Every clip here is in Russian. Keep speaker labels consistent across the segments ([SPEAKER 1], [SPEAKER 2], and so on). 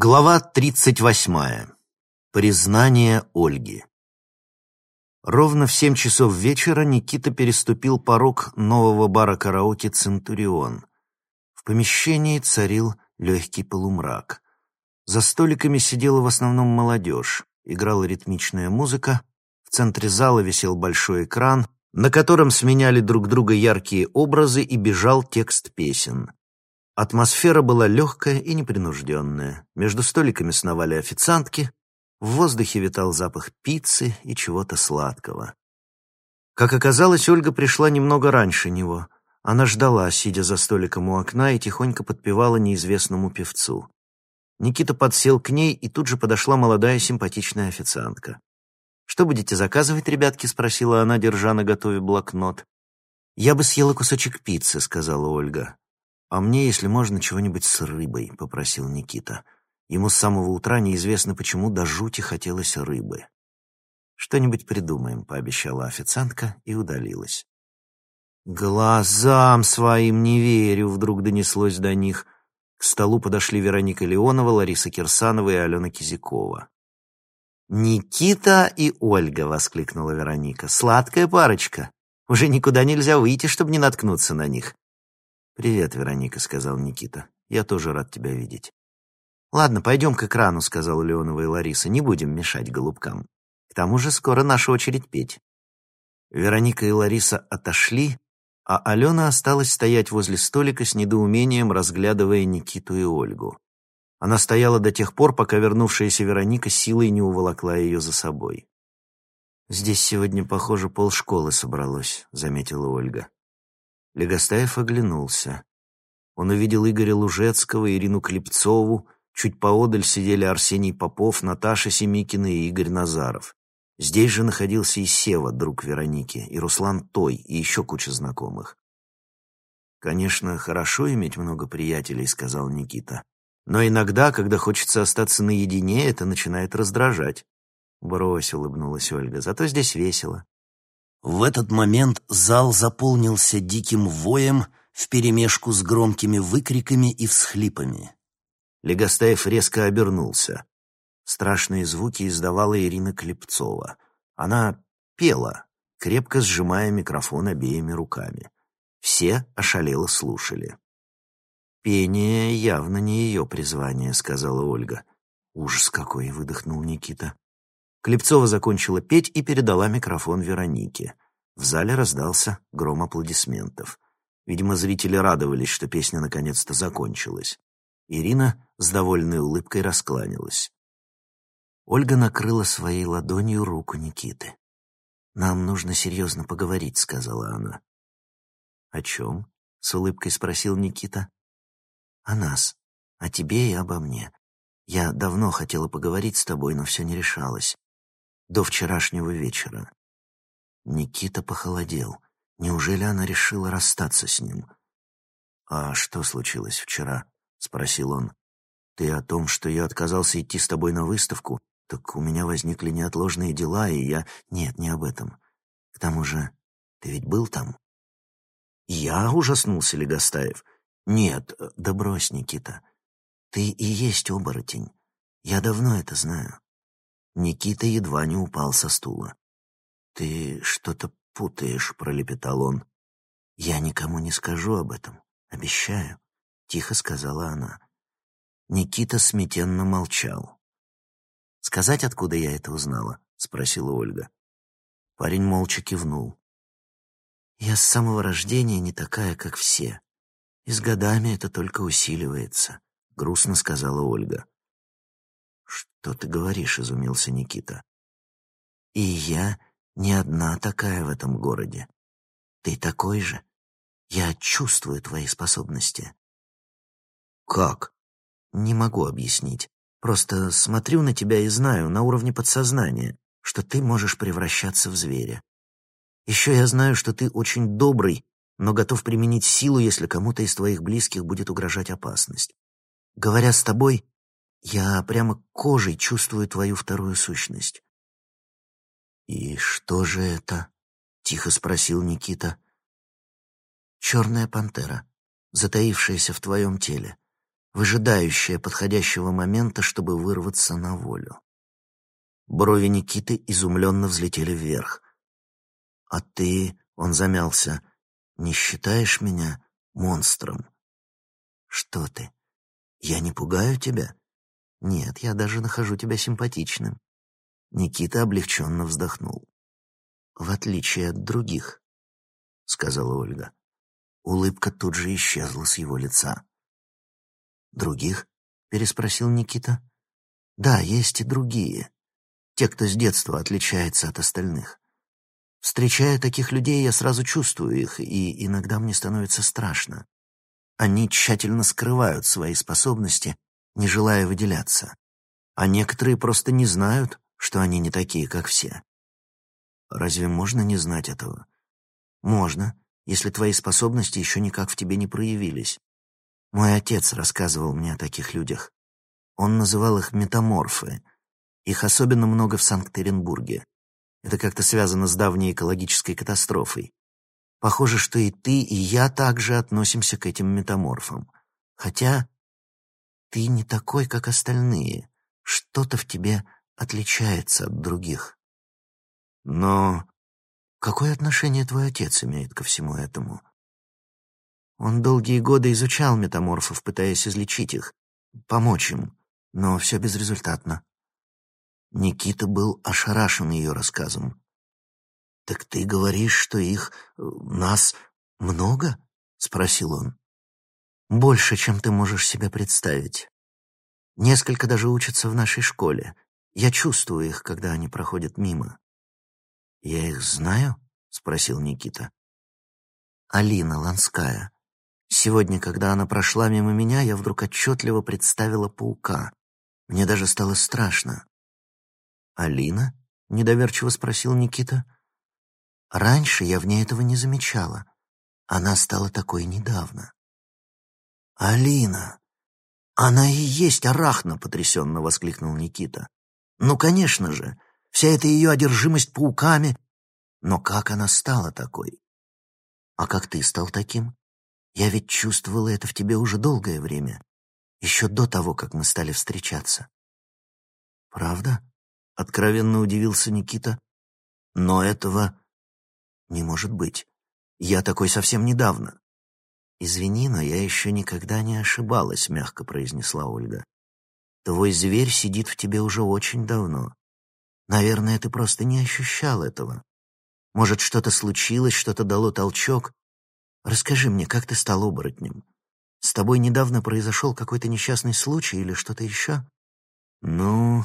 [SPEAKER 1] Глава 38. Признание Ольги. Ровно в семь часов вечера Никита переступил порог нового бара-караоке «Центурион». В помещении царил легкий полумрак. За столиками сидела в основном молодежь, играла ритмичная музыка, в центре зала висел большой экран, на котором сменяли друг друга яркие образы и бежал текст песен. Атмосфера была легкая и непринужденная. Между столиками сновали официантки, в воздухе витал запах пиццы и чего-то сладкого. Как оказалось, Ольга пришла немного раньше него. Она ждала, сидя за столиком у окна, и тихонько подпевала неизвестному певцу. Никита подсел к ней, и тут же подошла молодая симпатичная официантка. «Что будете заказывать, ребятки?» — спросила она, держа на готове блокнот. «Я бы съела кусочек пиццы», — сказала Ольга. «А мне, если можно, чего-нибудь с рыбой», — попросил Никита. Ему с самого утра неизвестно почему до жути хотелось рыбы. «Что-нибудь придумаем», — пообещала официантка и удалилась. «Глазам своим не верю», — вдруг донеслось до них. К столу подошли Вероника Леонова, Лариса Кирсанова и Алена Кизякова. «Никита и Ольга!» — воскликнула Вероника. «Сладкая парочка! Уже никуда нельзя выйти, чтобы не наткнуться на них. «Привет, Вероника», — сказал Никита. «Я тоже рад тебя видеть». «Ладно, пойдем к экрану», — сказала Леонова и Лариса. «Не будем мешать голубкам. К тому же скоро наша очередь петь». Вероника и Лариса отошли, а Алена осталась стоять возле столика с недоумением, разглядывая Никиту и Ольгу. Она стояла до тех пор, пока вернувшаяся Вероника силой не уволокла ее за собой. «Здесь сегодня, похоже, полшколы собралось», — заметила Ольга. Легостаев оглянулся. Он увидел Игоря Лужецкого, Ирину Клепцову, чуть поодаль сидели Арсений Попов, Наташа Семикина и Игорь Назаров. Здесь же находился и Сева, друг Вероники, и Руслан Той, и еще куча знакомых. «Конечно, хорошо иметь много приятелей», — сказал Никита. «Но иногда, когда хочется остаться наедине, это начинает раздражать». «Брось», — улыбнулась Ольга, — «зато здесь весело. В этот момент зал заполнился диким воем вперемешку с громкими выкриками и всхлипами. Легостаев резко обернулся. Страшные звуки издавала Ирина Клепцова. Она пела, крепко сжимая микрофон обеими руками. Все ошалело слушали. «Пение явно не ее призвание», — сказала Ольга. «Ужас какой!» — выдохнул Никита. Клепцова закончила петь и передала микрофон Веронике. В зале раздался гром аплодисментов. Видимо, зрители радовались, что песня наконец-то закончилась. Ирина с довольной улыбкой раскланялась. Ольга накрыла своей ладонью руку Никиты. «Нам нужно серьезно поговорить», — сказала она. «О чем?» — с улыбкой спросил Никита. «О нас, о тебе и обо мне. Я давно хотела поговорить с тобой, но все не решалась до вчерашнего вечера. Никита похолодел. Неужели она решила расстаться с ним? «А что случилось вчера?» — спросил он. «Ты о том, что я отказался идти с тобой на выставку? Так у меня возникли неотложные дела, и я...» «Нет, не об этом. К тому же, ты ведь был там?» «Я?» — ужаснулся Легостаев. «Нет, да брось, Никита. Ты и есть оборотень. Я давно это знаю. Никита едва не упал со стула. «Ты что-то путаешь», — пролепетал он. «Я никому не скажу об этом, обещаю», — тихо сказала она. Никита смятенно молчал. «Сказать, откуда я это узнала?» — спросила Ольга. Парень молча кивнул. «Я с самого рождения не такая, как все. И с годами это только усиливается», — грустно сказала Ольга. «Что ты говоришь?» — изумился Никита. «И я не одна такая в этом городе. Ты такой же. Я чувствую твои способности». «Как?» «Не могу объяснить. Просто смотрю на тебя и знаю на уровне подсознания, что ты можешь превращаться в зверя. Еще я знаю, что ты очень добрый, но готов применить силу, если кому-то из твоих близких будет угрожать опасность. Говоря с тобой, я прямо кожей чувствую твою вторую сущность. «И что же это?» — тихо спросил Никита. «Черная пантера, затаившаяся в твоем теле. выжидающая подходящего момента, чтобы вырваться на волю. Брови Никиты изумленно взлетели вверх. «А ты...» — он замялся. «Не считаешь меня монстром?» «Что ты? Я не пугаю тебя?» «Нет, я даже нахожу тебя симпатичным». Никита облегченно вздохнул. «В отличие от других», — сказала Ольга. Улыбка тут же исчезла с его лица. «Других?» — переспросил Никита. «Да, есть и другие. Те, кто с детства отличается от остальных. Встречая таких людей, я сразу чувствую их, и иногда мне становится страшно. Они тщательно скрывают свои способности, не желая выделяться. А некоторые просто не знают, что они не такие, как все. Разве можно не знать этого? Можно, если твои способности еще никак в тебе не проявились. Мой отец рассказывал мне о таких людях. Он называл их метаморфы — их особенно много в Санкт-Петербурге. Это как-то связано с давней экологической катастрофой. Похоже, что и ты, и я также относимся к этим метаморфам. Хотя ты не такой, как остальные. Что-то в тебе отличается от других. Но какое отношение твой отец имеет ко всему этому? Он долгие годы изучал метаморфов, пытаясь излечить их, помочь им, но все безрезультатно. Никита был ошарашен ее рассказом. «Так ты говоришь, что их... Э, нас много?» — спросил он. «Больше, чем ты можешь себе представить. Несколько даже учатся в нашей школе. Я чувствую их, когда они проходят мимо». «Я их знаю?» — спросил Никита. «Алина Ланская. Сегодня, когда она прошла мимо меня, я вдруг отчетливо представила паука. Мне даже стало страшно. «Алина?» — недоверчиво спросил Никита. «Раньше я в ней этого не замечала. Она стала такой недавно». «Алина! Она и есть Арахна!» — потрясенно воскликнул Никита. «Ну, конечно же! Вся эта ее одержимость пауками! Но как она стала такой? А как ты стал таким? Я ведь чувствовала это в тебе уже долгое время, еще до того, как мы стали встречаться». «Правда?» Откровенно удивился Никита. Но этого не может быть. Я такой совсем недавно. Извини, но я еще никогда не ошибалась, мягко произнесла Ольга. Твой зверь сидит в тебе уже очень давно. Наверное, ты просто не ощущал этого. Может, что-то случилось, что-то дало толчок. Расскажи мне, как ты стал оборотнем? С тобой недавно произошел какой-то несчастный случай или что-то еще? Ну,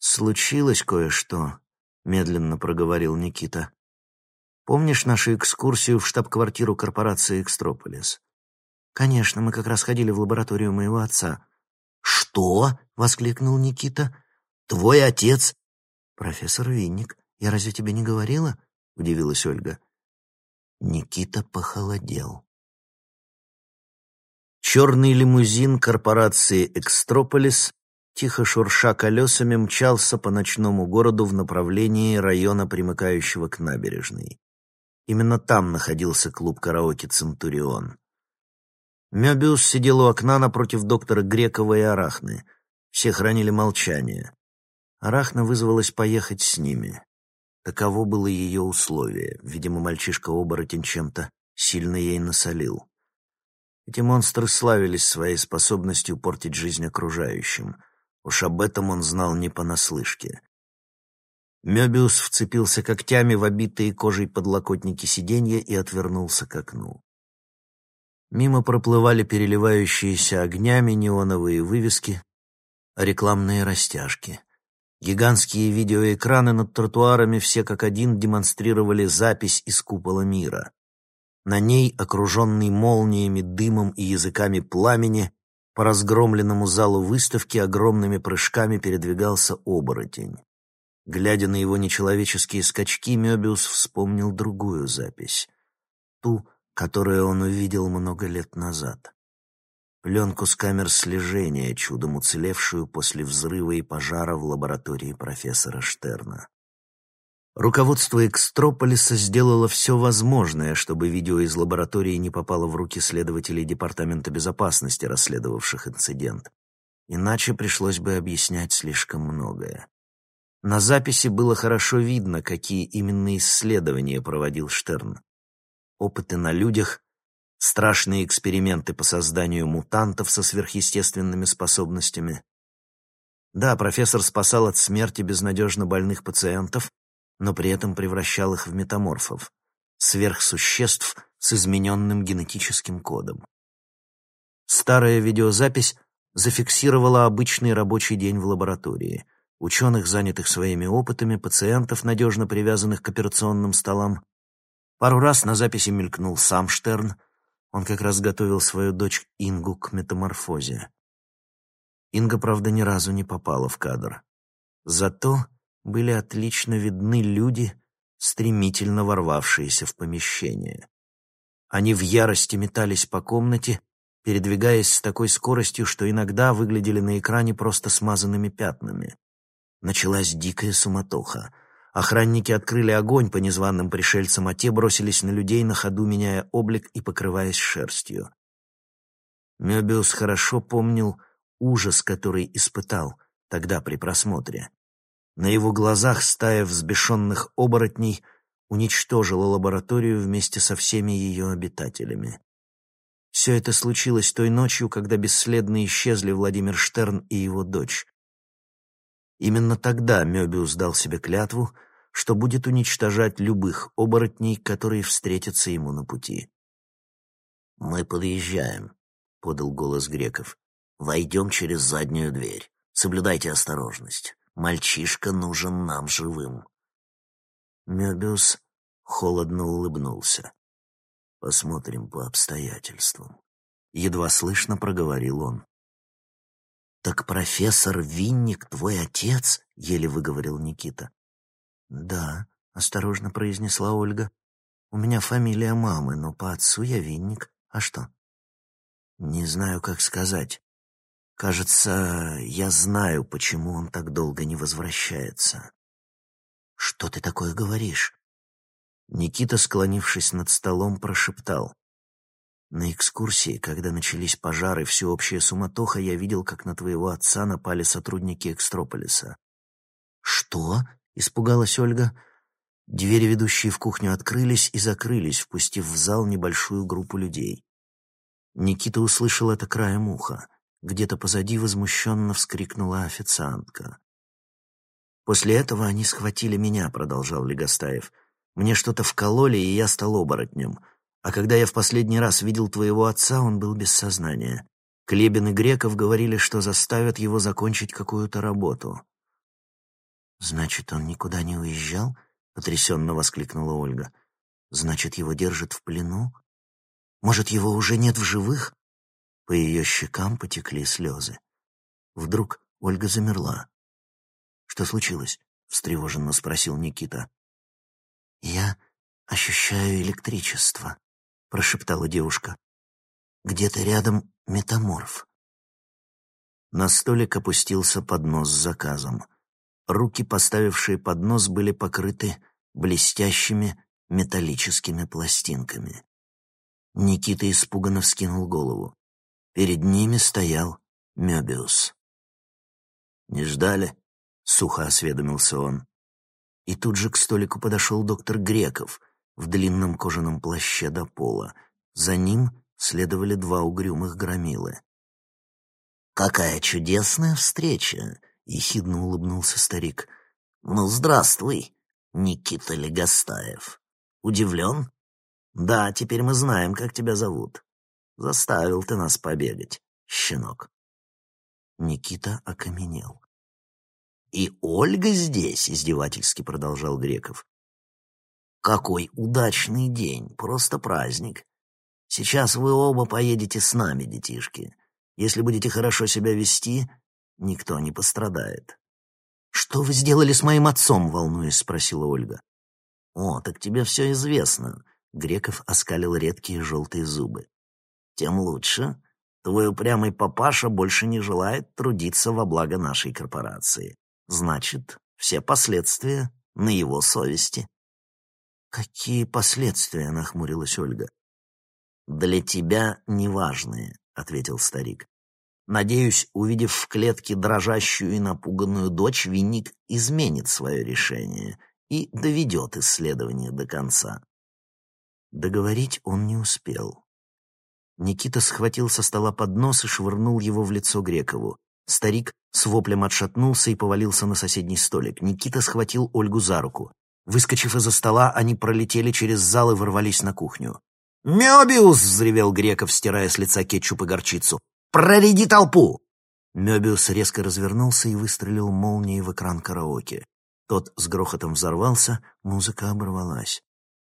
[SPEAKER 1] «Случилось кое-что», — медленно проговорил Никита. «Помнишь нашу экскурсию в штаб-квартиру корпорации «Экстрополис»?» «Конечно, мы как раз ходили в лабораторию моего отца». «Что?» — воскликнул Никита. «Твой отец?» «Профессор Винник. Я разве тебе не говорила?» — удивилась Ольга. Никита похолодел. Черный лимузин корпорации «Экстрополис» тихо шурша колесами, мчался по ночному городу в направлении района, примыкающего к набережной. Именно там находился клуб караоке «Центурион». Мёбиус сидел у окна напротив доктора Грекова и Арахны. Все хранили молчание. Арахна вызвалась поехать с ними. Таково было ее условие. Видимо, мальчишка-оборотень чем-то сильно ей насолил. Эти монстры славились своей способностью портить жизнь окружающим — Уж об этом он знал не понаслышке. Мёбиус вцепился когтями в обитые кожей подлокотники сиденья и отвернулся к окну. Мимо проплывали переливающиеся огнями неоновые вывески, рекламные растяжки. Гигантские видеоэкраны над тротуарами все как один демонстрировали запись из купола мира. На ней, окруженный молниями, дымом и языками пламени, по разгромленному залу выставки огромными прыжками передвигался оборотень. Глядя на его нечеловеческие скачки, Мёбиус вспомнил другую запись. Ту, которую он увидел много лет назад. Пленку с камер слежения, чудом уцелевшую после взрыва и пожара в лаборатории профессора Штерна. Руководство Экстрополиса сделало все возможное, чтобы видео из лаборатории не попало в руки следователей Департамента безопасности, расследовавших инцидент. Иначе пришлось бы объяснять слишком многое. На записи было хорошо видно, какие именно исследования проводил Штерн. Опыты на людях, страшные эксперименты по созданию мутантов со сверхъестественными способностями. Да, профессор спасал от смерти безнадежно больных пациентов, но при этом превращал их в метаморфов, сверхсуществ с измененным генетическим кодом. Старая видеозапись зафиксировала обычный рабочий день в лаборатории. Ученых, занятых своими опытами, пациентов, надежно привязанных к операционным столам. Пару раз на записи мелькнул сам Штерн. Он как раз готовил свою дочь Ингу к метаморфозе. Инга, правда, ни разу не попала в кадр. Зато были отлично видны люди, стремительно ворвавшиеся в помещение. Они в ярости метались по комнате, передвигаясь с такой скоростью, что иногда выглядели на экране просто смазанными пятнами. Началась дикая суматоха. Охранники открыли огонь по незваным пришельцам, а те бросились на людей, на ходу меняя облик и покрываясь шерстью. Мёбиус хорошо помнил ужас, который испытал тогда при просмотре. На его глазах стая взбешенных оборотней уничтожила лабораторию вместе со всеми ее обитателями. Все это случилось той ночью, когда бесследно исчезли Владимир Штерн и его дочь. Именно тогда Мёбиус дал себе клятву, что будет уничтожать любых оборотней, которые встретятся ему на пути. «Мы подъезжаем», — подал голос Греков. «Войдем через заднюю дверь. Соблюдайте осторожность». Мальчишка нужен нам живым. Мёбиус холодно улыбнулся. Посмотрим по обстоятельствам. Едва слышно проговорил он. «Так профессор Винник твой отец?» — еле выговорил Никита. «Да», — осторожно произнесла Ольга. «У меня фамилия мамы, но по отцу я Винник. А что?» «Не знаю, как сказать. Кажется, я знаю, почему он так долго не возвращается. Что ты такое говоришь? Никита, склонившись над столом, прошептал. На экскурсии, когда начались пожары, всеобщая суматоха, я видел, как на твоего отца напали сотрудники Экстрополиса. Что? Испугалась Ольга. Двери, ведущие в кухню, открылись и закрылись, впустив в зал небольшую группу людей. Никита услышал это краем уха. Где-то позади возмущенно вскрикнула официантка. «После этого они схватили меня», — продолжал Легостаев. «Мне что-то вкололи, и я стал оборотнем. А когда я в последний раз видел твоего отца, он был без сознания. Клебин и Греков говорили, что заставят его закончить какую-то работу». «Значит, он никуда не уезжал?» — потрясенно воскликнула Ольга. «Значит, его держат в плену? Может, его уже нет в живых?» По ее щекам потекли слезы. Вдруг Ольга замерла. «Что случилось?» — встревоженно спросил Никита. «Я ощущаю электричество», — прошептала девушка. «Где-то рядом метаморф». На столик опустился поднос с заказом. Руки, поставившие поднос, были покрыты блестящими металлическими пластинками. Никита испуганно вскинул голову. Перед ними стоял Мёбиус. «Не ждали?» — сухо осведомился он. И тут же к столику подошел доктор Греков в длинном кожаном плаще до пола. За ним следовали два угрюмых громилы. «Какая чудесная встреча!» — ехидно улыбнулся старик. «Ну, здравствуй, Никита Легостаев. Удивлен? Да, теперь мы знаем, как тебя зовут. Заставил ты нас побегать, щенок. Никита окаменел. «И Ольга здесь», — издевательски продолжал Греков. «Какой удачный день, просто праздник. Сейчас вы оба поедете с нами, детишки. Если будете хорошо себя вести, никто не пострадает». «Что вы сделали с моим отцом?» — волнуясь, спросила Ольга. «О, так тебе все известно». Греков оскалил редкие желтые зубы тем лучше. Твой упрямый папаша больше не желает трудиться во благо нашей корпорации. Значит, все последствия на его совести.
[SPEAKER 2] «Какие последствия?» — нахмурилась Ольга.
[SPEAKER 1] «Для тебя неважные», — ответил старик. «Надеюсь, увидев в клетке дрожащую и напуганную дочь, винник изменит свое решение и доведет исследование до конца».
[SPEAKER 2] Договорить он не успел. Никита схватил со стола поднос и швырнул его в лицо Грекову. Старик с воплем отшатнулся и повалился на соседний столик. Никита схватил Ольгу за руку. Выскочив из-за стола, они пролетели через зал и ворвались на кухню.
[SPEAKER 1] «Мёбиус!» — взревел Греков, стирая с лица кетчуп и горчицу. «Проряди толпу!»
[SPEAKER 2] Мёбиус резко развернулся и выстрелил молнией в экран караоке. Тот с грохотом взорвался, музыка оборвалась.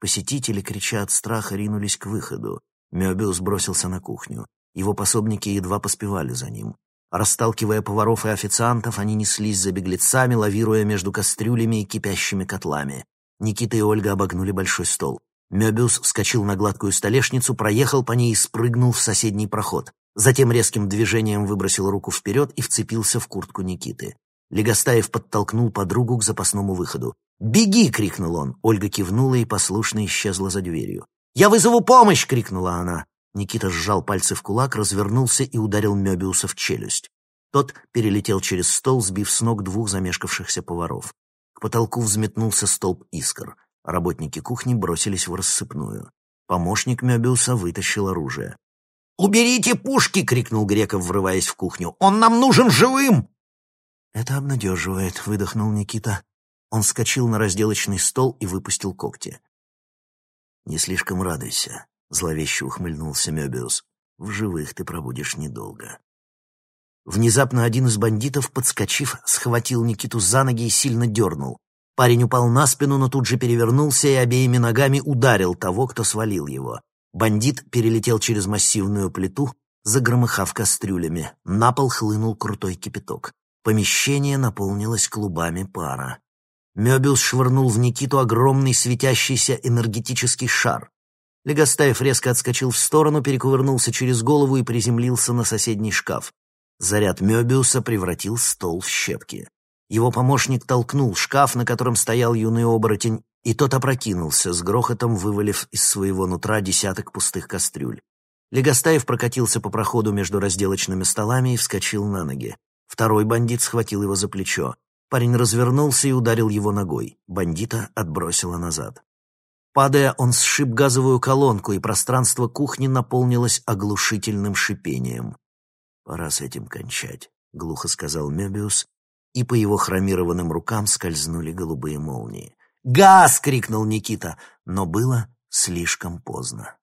[SPEAKER 2] Посетители, крича от страха, ринулись к выходу. Мёбиус бросился на кухню. Его пособники едва поспевали за ним. Расталкивая поваров и официантов, они неслись за беглецами, лавируя между кастрюлями и кипящими котлами. Никита и Ольга обогнули большой стол. Мёбиус вскочил на гладкую столешницу, проехал по ней и спрыгнул в соседний проход. Затем резким движением выбросил руку вперед и вцепился в куртку Никиты. Легостаев подтолкнул подругу к запасному выходу. «Беги!» — крикнул он. Ольга кивнула и послушно исчезла за дверью. «Я вызову помощь!» — крикнула она. Никита сжал пальцы в кулак, развернулся и ударил Мёбиуса в челюсть. Тот перелетел через стол, сбив с ног двух замешкавшихся поваров. К потолку взметнулся столб искр. Работники кухни бросились в рассыпную. Помощник Мёбиуса вытащил оружие.
[SPEAKER 1] «Уберите пушки!» — крикнул Греков, врываясь в кухню. «Он нам нужен живым!»
[SPEAKER 2] «Это обнадеживает», — выдохнул Никита. Он вскочил на разделочный стол и выпустил когти. «Не слишком радуйся. Зловеще ухмыльнулся Мёбиус. В живых ты пробудешь недолго. Внезапно один из бандитов, подскочив, схватил Никиту за ноги и сильно дернул. Парень упал на спину, но тут же перевернулся и обеими ногами ударил того, кто свалил его. Бандит перелетел через массивную плиту, загромыхав кастрюлями. На пол хлынул крутой кипяток. Помещение наполнилось клубами пара. Мёбиус швырнул в Никиту огромный светящийся энергетический шар. Легостаев резко отскочил в сторону, перекувырнулся через голову и приземлился на соседний шкаф. Заряд Мёбиуса превратил стол в щепки. Его помощник толкнул шкаф, на котором стоял юный оборотень, и тот опрокинулся, с грохотом вывалив из своего нутра десяток пустых кастрюль. Легостаев прокатился по проходу между разделочными столами и вскочил на ноги. Второй бандит схватил его за плечо. Парень развернулся и ударил его ногой. Бандита отбросило назад. Падая, он сшиб газовую колонку, и пространство кухни наполнилось оглушительным шипением. «Пора с этим кончать», — глухо сказал Мебиус, и по его хромированным рукам скользнули голубые молнии. «Газ!» — крикнул Никита, но было слишком поздно.